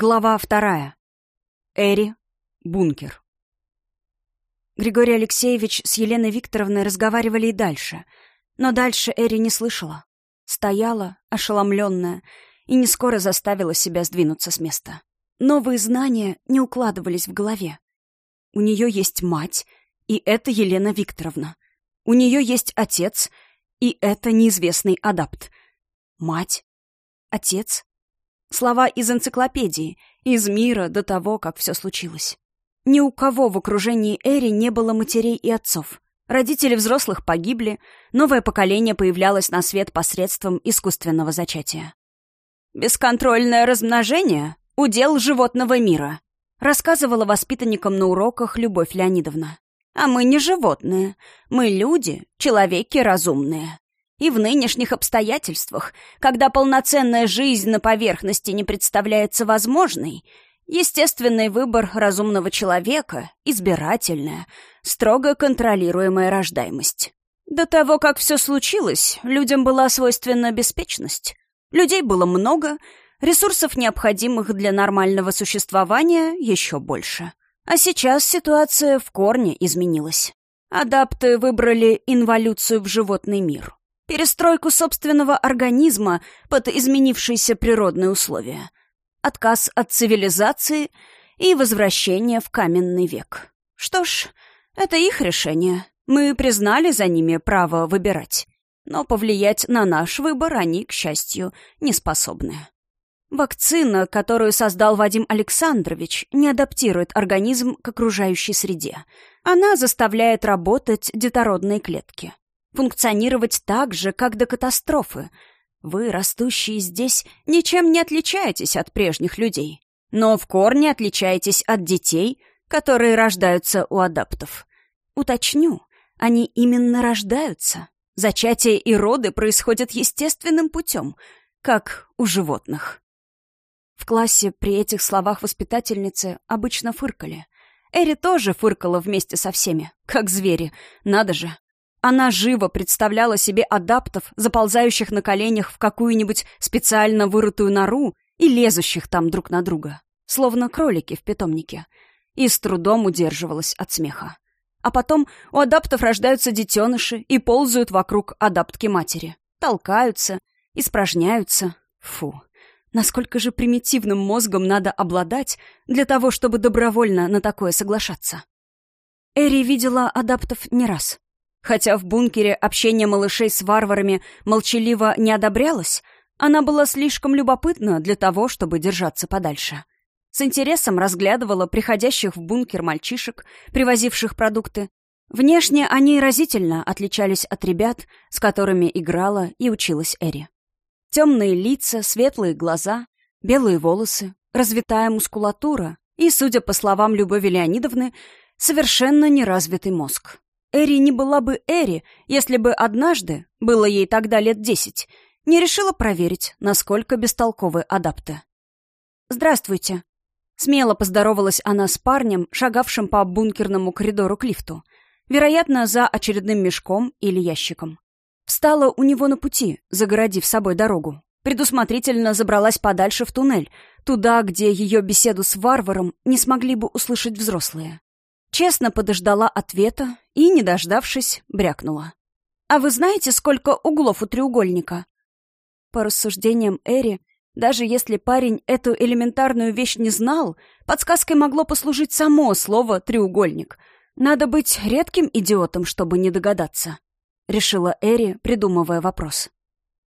Глава вторая. Эри. Бункер. Григорий Алексеевич с Еленой Викторовной разговаривали и дальше. Но дальше Эри не слышала. Стояла, ошеломленная, и не скоро заставила себя сдвинуться с места. Новые знания не укладывались в голове. У нее есть мать, и это Елена Викторовна. У нее есть отец, и это неизвестный адапт. Мать? Отец? Слова из энциклопедии, из мира до того, как все случилось. Ни у кого в окружении Эри не было матерей и отцов. Родители взрослых погибли, новое поколение появлялось на свет посредством искусственного зачатия. «Бесконтрольное размножение — удел животного мира», рассказывала воспитанникам на уроках Любовь Леонидовна. «А мы не животные, мы люди, человеки разумные. И в нынешних обстоятельствах, когда полноценная жизнь на поверхности не представляется возможной, естественный выбор разумного человека — избирательная, строго контролируемая рождаемость. До того, как все случилось, людям была свойственна беспечность. Людей было много, ресурсов, необходимых для нормального существования, еще больше. А сейчас ситуация в корне изменилась. Адапты выбрали инволюцию в животный мир перестройку собственного организма под изменившиеся природные условия, отказ от цивилизации и возвращение в каменный век. Что ж, это их решение. Мы признали за ними право выбирать. Но повлиять на наш выбор они, к счастью, не способны. Вакцина, которую создал Вадим Александрович, не адаптирует организм к окружающей среде. Она заставляет работать детородные клетки функционировать так же, как до катастрофы. Вы, растущие здесь, ничем не отличаетесь от прежних людей, но в корне отличаетесь от детей, которые рождаются у адаптов. Уточню, они именно рождаются. Зачатие и роды происходят естественным путем, как у животных. В классе при этих словах воспитательницы обычно фыркали. Эри тоже фыркала вместе со всеми, как звери, надо же. Она живо представляла себе адаптов, заползающих на коленях в какую-нибудь специально вырытую нору и лезущих там друг на друга, словно кролики в питомнике, и с трудом удерживалась от смеха. А потом у адаптов рождаются детеныши и ползают вокруг адаптки матери, толкаются, испражняются. Фу, насколько же примитивным мозгом надо обладать для того, чтобы добровольно на такое соглашаться. Эри видела адаптов не раз. Хотя в бункере общение малышей с варварами молчаливо не одобрялось, она была слишком любопытна для того, чтобы держаться подальше. С интересом разглядывала приходящих в бункер мальчишек, привозивших продукты. Внешне они разительно отличались от ребят, с которыми играла и училась Эри. Темные лица, светлые глаза, белые волосы, развитая мускулатура и, судя по словам Любови Леонидовны, совершенно неразвитый мозг. Эри не была бы Эри, если бы однажды, было ей тогда лет десять, не решила проверить, насколько бестолковы адапты. «Здравствуйте». Смело поздоровалась она с парнем, шагавшим по бункерному коридору к лифту, вероятно, за очередным мешком или ящиком. Встала у него на пути, загородив собой дорогу. Предусмотрительно забралась подальше в туннель, туда, где ее беседу с варваром не смогли бы услышать взрослые. Честно подождала ответа и, не дождавшись, брякнула. «А вы знаете, сколько углов у треугольника?» По рассуждениям Эри, даже если парень эту элементарную вещь не знал, подсказкой могло послужить само слово «треугольник». Надо быть редким идиотом, чтобы не догадаться. Решила Эри, придумывая вопрос.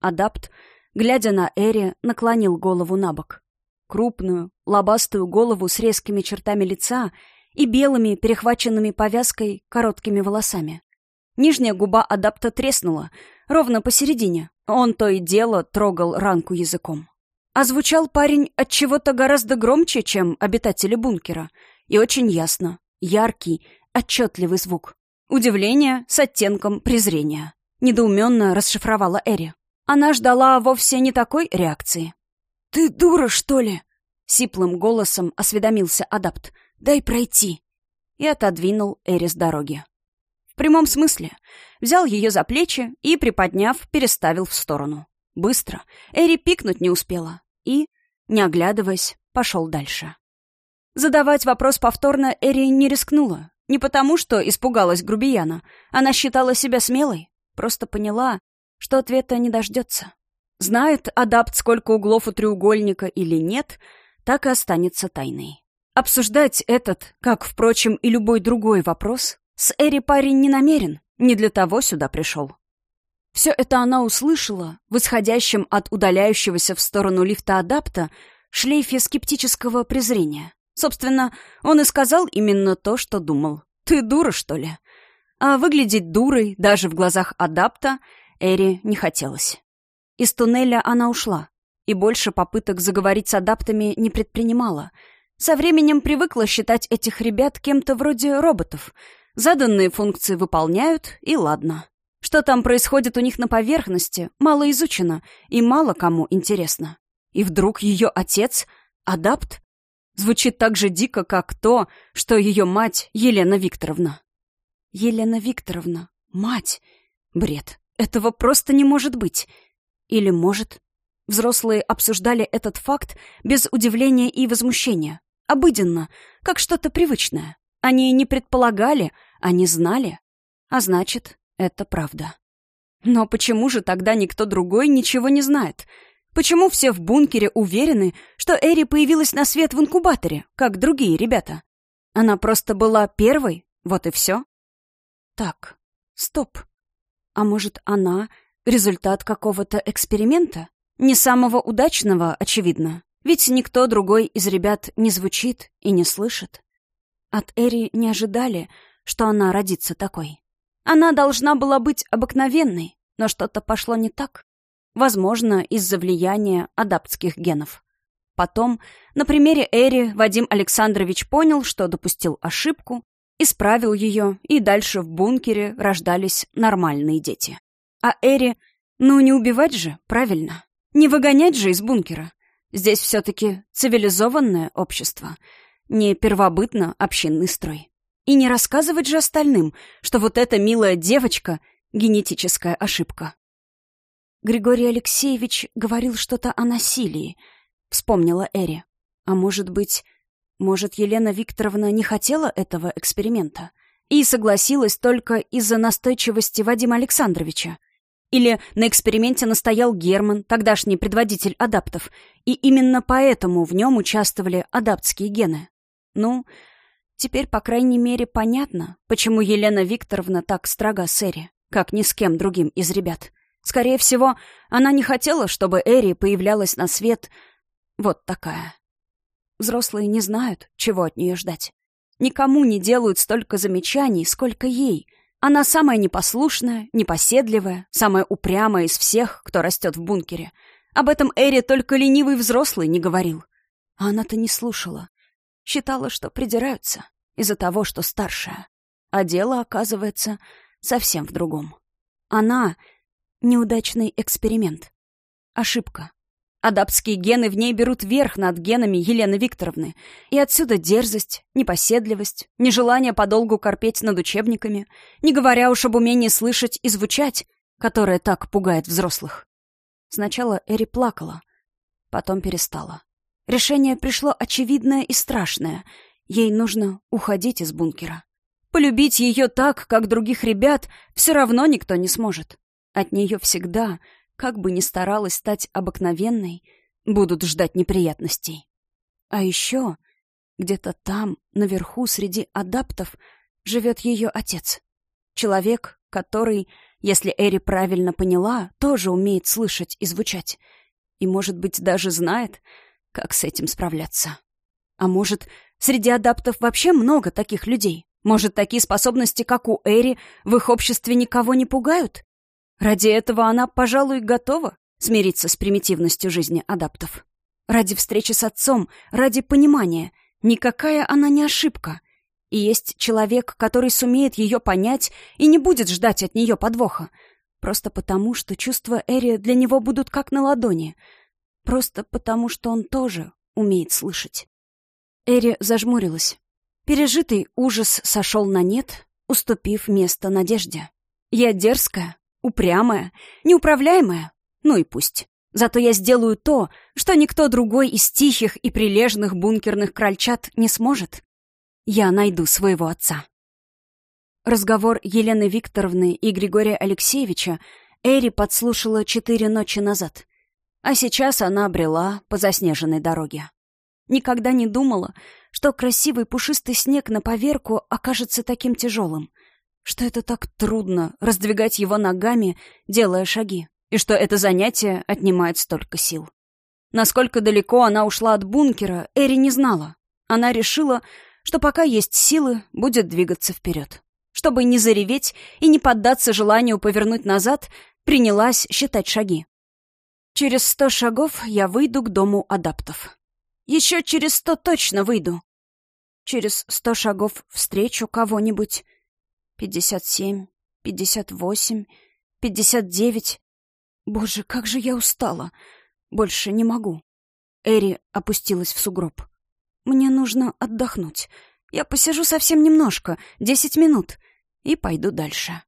Адапт, глядя на Эри, наклонил голову на бок. Крупную, лобастую голову с резкими чертами лица — и белыми, перехваченными повязкой, короткими волосами. Нижняя губа адапта треснула, ровно посередине. Он то и дело трогал ранку языком. А звучал парень от чего-то гораздо громче, чем обитатели бункера. И очень ясно. Яркий, отчетливый звук. Удивление с оттенком презрения. Недоуменно расшифровала Эри. Она ждала вовсе не такой реакции. «Ты дура, что ли?» Сиплым голосом осведомился адапт. Дай пройти!» И отодвинул Эри с дороги. В прямом смысле. Взял ее за плечи и, приподняв, переставил в сторону. Быстро. Эри пикнуть не успела. И не оглядываясь, пошел дальше. Задавать вопрос повторно Эри не рискнула. Не потому, что испугалась грубияна. Она считала себя смелой. Просто поняла, что ответа не дождется. Знает адапт, сколько углов у треугольника или нет, так и останется тайной. Обсуждать этот, как, впрочем, и любой другой вопрос, с Эри парень не намерен, не для того сюда пришел. Все это она услышала в исходящем от удаляющегося в сторону лифта адапта шлейфе скептического презрения. Собственно, он и сказал именно то, что думал. «Ты дура, что ли?» А выглядеть дурой даже в глазах адапта Эри не хотелось. Из туннеля она ушла, и больше попыток заговорить с адаптами не предпринимала. Со временем привыкла считать этих ребят кем-то вроде роботов. Заданные функции выполняют, и ладно. Что там происходит у них на поверхности, мало изучено и мало кому интересно. И вдруг ее отец — адапт? Звучит так же дико, как то, что ее мать Елена Викторовна. Елена Викторовна, мать. Бред. Этого просто не может быть. Или может? Взрослые обсуждали этот факт без удивления и возмущения. Обыденно, как что-то привычное. Они не предполагали, они знали. А значит, это правда. Но почему же тогда никто другой ничего не знает? Почему все в бункере уверены, что Эри появилась на свет в инкубаторе, как другие ребята? Она просто была первой, вот и все. Так, стоп. А может, она — результат какого-то эксперимента? Не самого удачного, очевидно. Ведь никто другой из ребят не звучит и не слышит. От Эри не ожидали, что она родится такой. Она должна была быть обыкновенной, но что-то пошло не так. Возможно, из-за влияния адаптских генов. Потом, на примере Эри, Вадим Александрович понял, что допустил ошибку, исправил ее, и дальше в бункере рождались нормальные дети. А Эри, ну не убивать же, правильно? Не выгонять же из бункера. Здесь все-таки цивилизованное общество, не первобытно общинный строй. И не рассказывать же остальным, что вот эта милая девочка — генетическая ошибка. Григорий Алексеевич говорил что-то о насилии, вспомнила Эри. А может быть, может, Елена Викторовна не хотела этого эксперимента и согласилась только из-за настойчивости Вадима Александровича? Или на эксперименте настоял Герман, тогдашний предводитель адаптов, и именно поэтому в нем участвовали адаптские гены? Ну, теперь, по крайней мере, понятно, почему Елена Викторовна так строга с Эри, как ни с кем другим из ребят. Скорее всего, она не хотела, чтобы Эри появлялась на свет вот такая. Взрослые не знают, чего от нее ждать. Никому не делают столько замечаний, сколько ей. Она самая непослушная, непоседливая, самая упрямая из всех, кто растет в бункере. Об этом Эри только ленивый взрослый не говорил. А она-то не слушала. Считала, что придираются из-за того, что старшая. А дело, оказывается, совсем в другом. Она — неудачный эксперимент. Ошибка. Адаптские гены в ней берут верх над генами Елены Викторовны. И отсюда дерзость, непоседливость, нежелание подолгу корпеть над учебниками, не говоря уж об умении слышать и звучать, которое так пугает взрослых. Сначала Эри плакала, потом перестала. Решение пришло очевидное и страшное. Ей нужно уходить из бункера. Полюбить ее так, как других ребят, все равно никто не сможет. От нее всегда как бы ни старалась стать обыкновенной, будут ждать неприятностей. А еще где-то там, наверху, среди адаптов, живет ее отец. Человек, который, если Эри правильно поняла, тоже умеет слышать и звучать. И, может быть, даже знает, как с этим справляться. А может, среди адаптов вообще много таких людей? Может, такие способности, как у Эри, в их обществе никого не пугают? Ради этого она, пожалуй, готова смириться с примитивностью жизни адаптов. Ради встречи с отцом, ради понимания. Никакая она не ошибка. И есть человек, который сумеет ее понять и не будет ждать от нее подвоха. Просто потому, что чувства Эри для него будут как на ладони. Просто потому, что он тоже умеет слышать. Эри зажмурилась. Пережитый ужас сошел на нет, уступив место надежде. Я дерзкая, Упрямая, неуправляемая. Ну и пусть. Зато я сделаю то, что никто другой из тихих и прилежных бункерных крольчат не сможет. Я найду своего отца. Разговор Елены Викторовны и Григория Алексеевича Эри подслушала четыре ночи назад. А сейчас она обрела по заснеженной дороге. Никогда не думала, что красивый пушистый снег на поверку окажется таким тяжелым, что это так трудно раздвигать его ногами, делая шаги, и что это занятие отнимает столько сил. Насколько далеко она ушла от бункера, Эри не знала. Она решила, что пока есть силы, будет двигаться вперед. Чтобы не зареветь и не поддаться желанию повернуть назад, принялась считать шаги. Через сто шагов я выйду к дому адаптов. Еще через сто точно выйду. Через сто шагов встречу кого-нибудь. Пятьдесят семь, пятьдесят восемь, пятьдесят девять. Боже, как же я устала. Больше не могу. Эри опустилась в сугроб. Мне нужно отдохнуть. Я посижу совсем немножко, десять минут, и пойду дальше.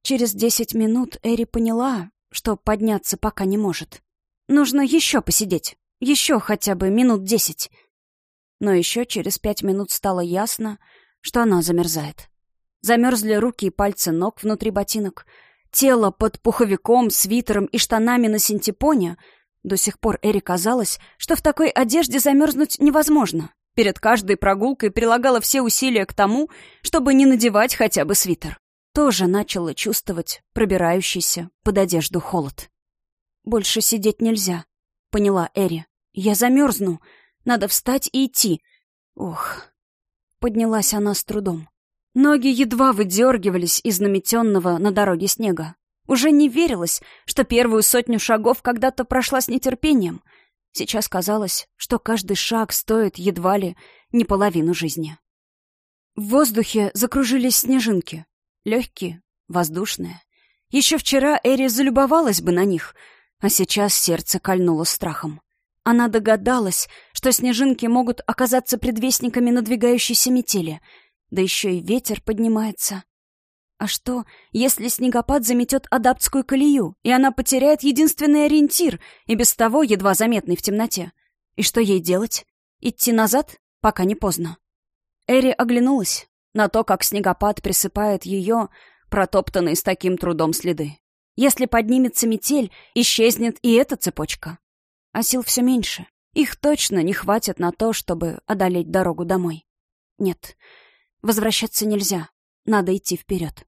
Через десять минут Эри поняла, что подняться пока не может. Нужно еще посидеть. Еще хотя бы минут десять. Но еще через пять минут стало ясно, что она замерзает. Замерзли руки и пальцы ног внутри ботинок. Тело под пуховиком, свитером и штанами на синтепоне. До сих пор Эри казалось, что в такой одежде замерзнуть невозможно. Перед каждой прогулкой прилагала все усилия к тому, чтобы не надевать хотя бы свитер. Тоже начала чувствовать пробирающийся под одежду холод. «Больше сидеть нельзя», — поняла Эри. Я замерзну. Надо встать и идти. Ох. Поднялась она с трудом. Ноги едва выдергивались из наметенного на дороге снега. Уже не верилось, что первую сотню шагов когда-то прошла с нетерпением. Сейчас казалось, что каждый шаг стоит едва ли не половину жизни. В воздухе закружились снежинки. Легкие, воздушные. Еще вчера Эри залюбовалась бы на них, а сейчас сердце кольнуло страхом. Она догадалась, что снежинки могут оказаться предвестниками надвигающейся метели, да еще и ветер поднимается. А что, если снегопад заметет адаптскую колею, и она потеряет единственный ориентир, и без того едва заметный в темноте? И что ей делать? Идти назад, пока не поздно. Эри оглянулась на то, как снегопад присыпает ее, протоптанные с таким трудом следы. Если поднимется метель, исчезнет и эта цепочка а сил все меньше. Их точно не хватит на то, чтобы одолеть дорогу домой. Нет, возвращаться нельзя. Надо идти вперед.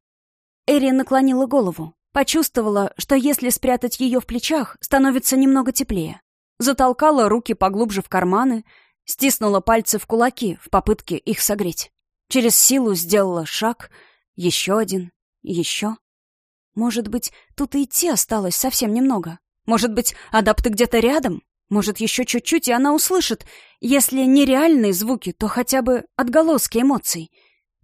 Эри наклонила голову. Почувствовала, что если спрятать ее в плечах, становится немного теплее. Затолкала руки поглубже в карманы, стиснула пальцы в кулаки в попытке их согреть. Через силу сделала шаг, еще один, еще. Может быть, тут и идти осталось совсем немного. Может быть, адапты где-то рядом? Может, еще чуть-чуть, и она услышит, если не реальные звуки, то хотя бы отголоски эмоций.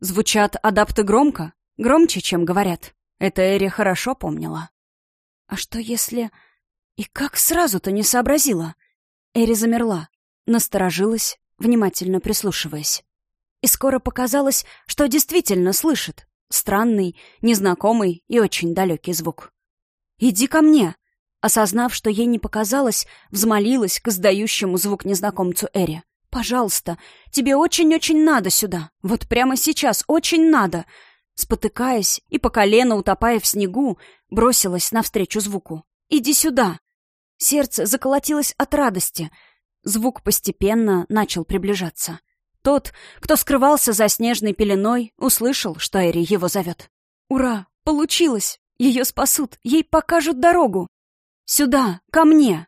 Звучат адапты громко, громче, чем говорят. Это Эри хорошо помнила. А что если... И как сразу-то не сообразила? Эри замерла, насторожилась, внимательно прислушиваясь. И скоро показалось, что действительно слышит. Странный, незнакомый и очень далекий звук. «Иди ко мне!» Осознав, что ей не показалось, взмолилась к издающему звук незнакомцу Эри. «Пожалуйста, тебе очень-очень надо сюда. Вот прямо сейчас очень надо!» Спотыкаясь и по колено утопая в снегу, бросилась навстречу звуку. «Иди сюда!» Сердце заколотилось от радости. Звук постепенно начал приближаться. Тот, кто скрывался за снежной пеленой, услышал, что Эри его зовет. «Ура! Получилось! Ее спасут! Ей покажут дорогу!» «Сюда! Ко мне!»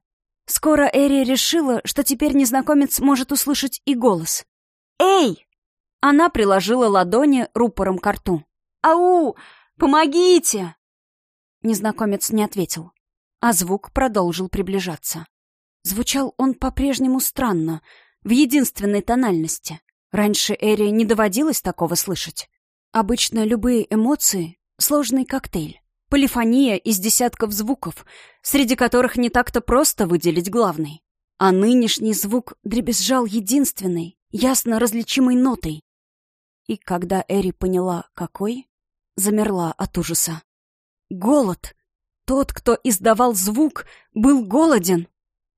Скоро Эри решила, что теперь незнакомец может услышать и голос. «Эй!» Она приложила ладони рупором к рту. «Ау! Помогите!» Незнакомец не ответил, а звук продолжил приближаться. Звучал он по-прежнему странно, в единственной тональности. Раньше Эри не доводилось такого слышать. Обычно любые эмоции — сложный коктейль. Полифония из десятков звуков, среди которых не так-то просто выделить главный. А нынешний звук дребезжал единственной, ясно различимой нотой. И когда Эри поняла, какой, замерла от ужаса. Голод! Тот, кто издавал звук, был голоден.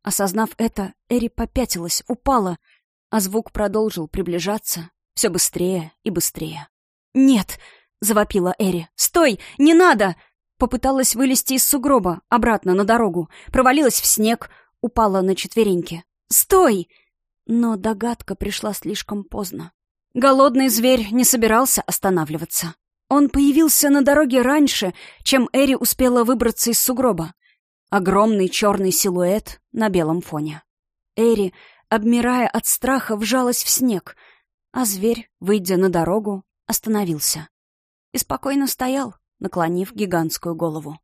Осознав это, Эри попятилась, упала, а звук продолжил приближаться все быстрее и быстрее. «Нет!» — завопила Эри. «Стой! Не надо!» Попыталась вылезти из сугроба, обратно на дорогу, провалилась в снег, упала на четвереньки. «Стой!» Но догадка пришла слишком поздно. Голодный зверь не собирался останавливаться. Он появился на дороге раньше, чем Эри успела выбраться из сугроба. Огромный черный силуэт на белом фоне. Эри, обмирая от страха, вжалась в снег, а зверь, выйдя на дорогу, остановился. И спокойно стоял, наклонив гигантскую голову.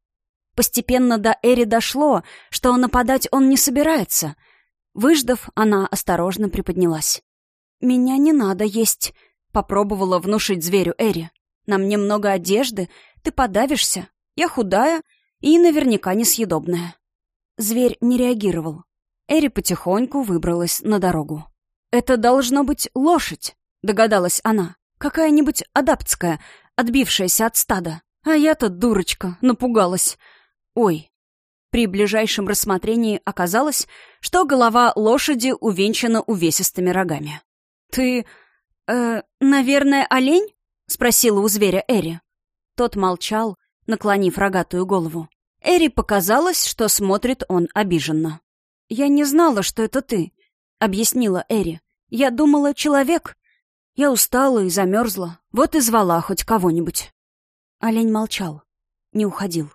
Постепенно до Эри дошло, что нападать он не собирается. Выждав, она осторожно приподнялась. «Меня не надо есть», — попробовала внушить зверю Эри. «На мне много одежды, ты подавишься. Я худая и наверняка несъедобная». Зверь не реагировал. Эри потихоньку выбралась на дорогу. «Это должно быть лошадь», — догадалась она. «Какая-нибудь адаптская, отбившаяся от стада. А я-то, дурочка, напугалась. Ой. При ближайшем рассмотрении оказалось, что голова лошади увенчана увесистыми рогами. «Ты... э... наверное, олень?» — спросила у зверя Эри. Тот молчал, наклонив рогатую голову. Эри показалось, что смотрит он обиженно. «Я не знала, что это ты», — объяснила Эри. «Я думала, человек. Я устала и замерзла, вот и звала хоть кого-нибудь». Олень молчал, не уходил.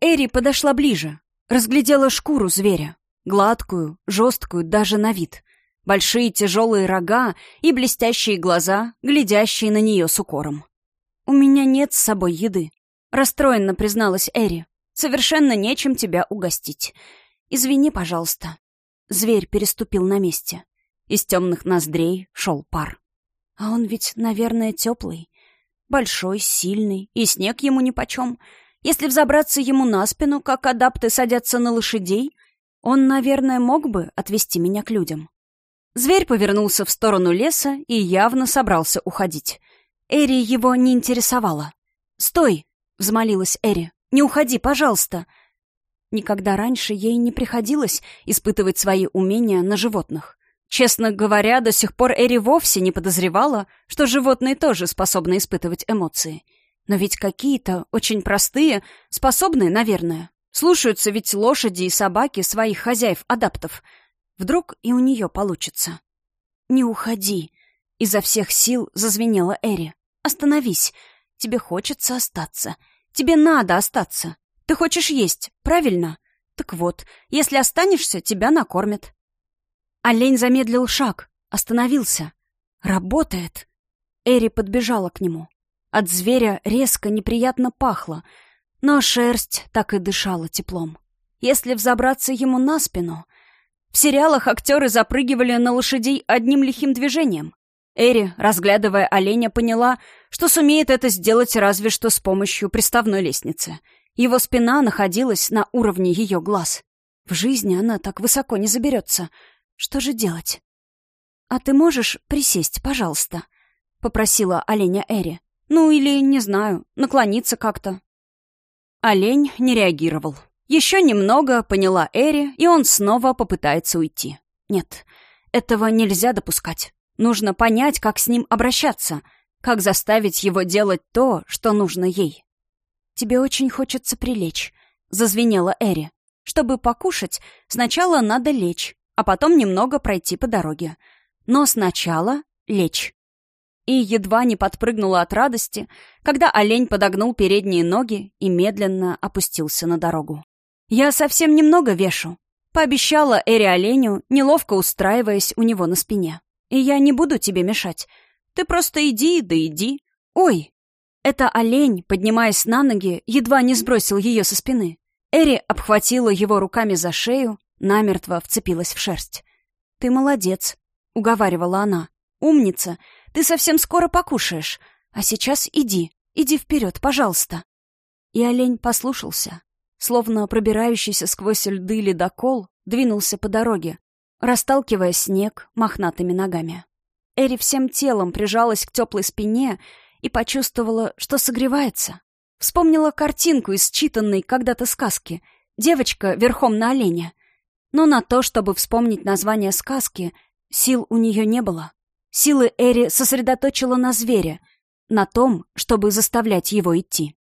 Эри подошла ближе, разглядела шкуру зверя. Гладкую, жесткую даже на вид. Большие тяжелые рога и блестящие глаза, глядящие на нее с укором. «У меня нет с собой еды», — расстроенно призналась Эри. «Совершенно нечем тебя угостить. Извини, пожалуйста». Зверь переступил на месте. Из темных ноздрей шел пар. А он ведь, наверное, теплый. Большой, сильный, и снег ему нипочем. Если взобраться ему на спину, как адапты садятся на лошадей, он, наверное, мог бы отвести меня к людям. Зверь повернулся в сторону леса и явно собрался уходить. Эри его не интересовала. «Стой!» — взмолилась Эри. «Не уходи, пожалуйста!» Никогда раньше ей не приходилось испытывать свои умения на животных. Честно говоря, до сих пор Эри вовсе не подозревала, что животные тоже способны испытывать эмоции. Но ведь какие-то, очень простые, способны, наверное. Слушаются ведь лошади и собаки своих хозяев-адаптов. Вдруг и у нее получится. «Не уходи!» — изо всех сил зазвенела Эри. «Остановись! Тебе хочется остаться. Тебе надо остаться. Ты хочешь есть, правильно? Так вот, если останешься, тебя накормят. Олень замедлил шаг, остановился. Работает. Эри подбежала к нему. От зверя резко неприятно пахло, но шерсть так и дышала теплом. Если взобраться ему на спину... В сериалах актеры запрыгивали на лошадей одним лихим движением. Эри, разглядывая оленя, поняла, что сумеет это сделать разве что с помощью приставной лестницы. Его спина находилась на уровне ее глаз. В жизни она так высоко не заберется — что же делать? «А ты можешь присесть, пожалуйста?» — попросила оленя Эри. «Ну или, не знаю, наклониться как-то». Олень не реагировал. Еще немного, поняла Эри, и он снова попытается уйти. Нет, этого нельзя допускать. Нужно понять, как с ним обращаться, как заставить его делать то, что нужно ей. «Тебе очень хочется прилечь», — зазвенела Эри. «Чтобы покушать, сначала надо лечь, а потом немного пройти по дороге. Но сначала лечь. И едва не подпрыгнула от радости, когда олень подогнул передние ноги и медленно опустился на дорогу. «Я совсем немного вешу», — пообещала Эри оленю, неловко устраиваясь у него на спине. «И я не буду тебе мешать. Ты просто иди, да иди. Ой!» Это олень, поднимаясь на ноги, едва не сбросил ее со спины. Эри обхватила его руками за шею, намертво вцепилась в шерсть. «Ты молодец», — уговаривала она. «Умница, ты совсем скоро покушаешь. А сейчас иди, иди вперед, пожалуйста». И олень послушался. Словно пробирающийся сквозь льды ледокол, двинулся по дороге, расталкивая снег мохнатыми ногами. Эри всем телом прижалась к теплой спине и почувствовала, что согревается. Вспомнила картинку из читанной когда-то сказки. Девочка верхом на оленя. Но на то, чтобы вспомнить название сказки, сил у нее не было. Силы Эри сосредоточила на звере, на том, чтобы заставлять его идти.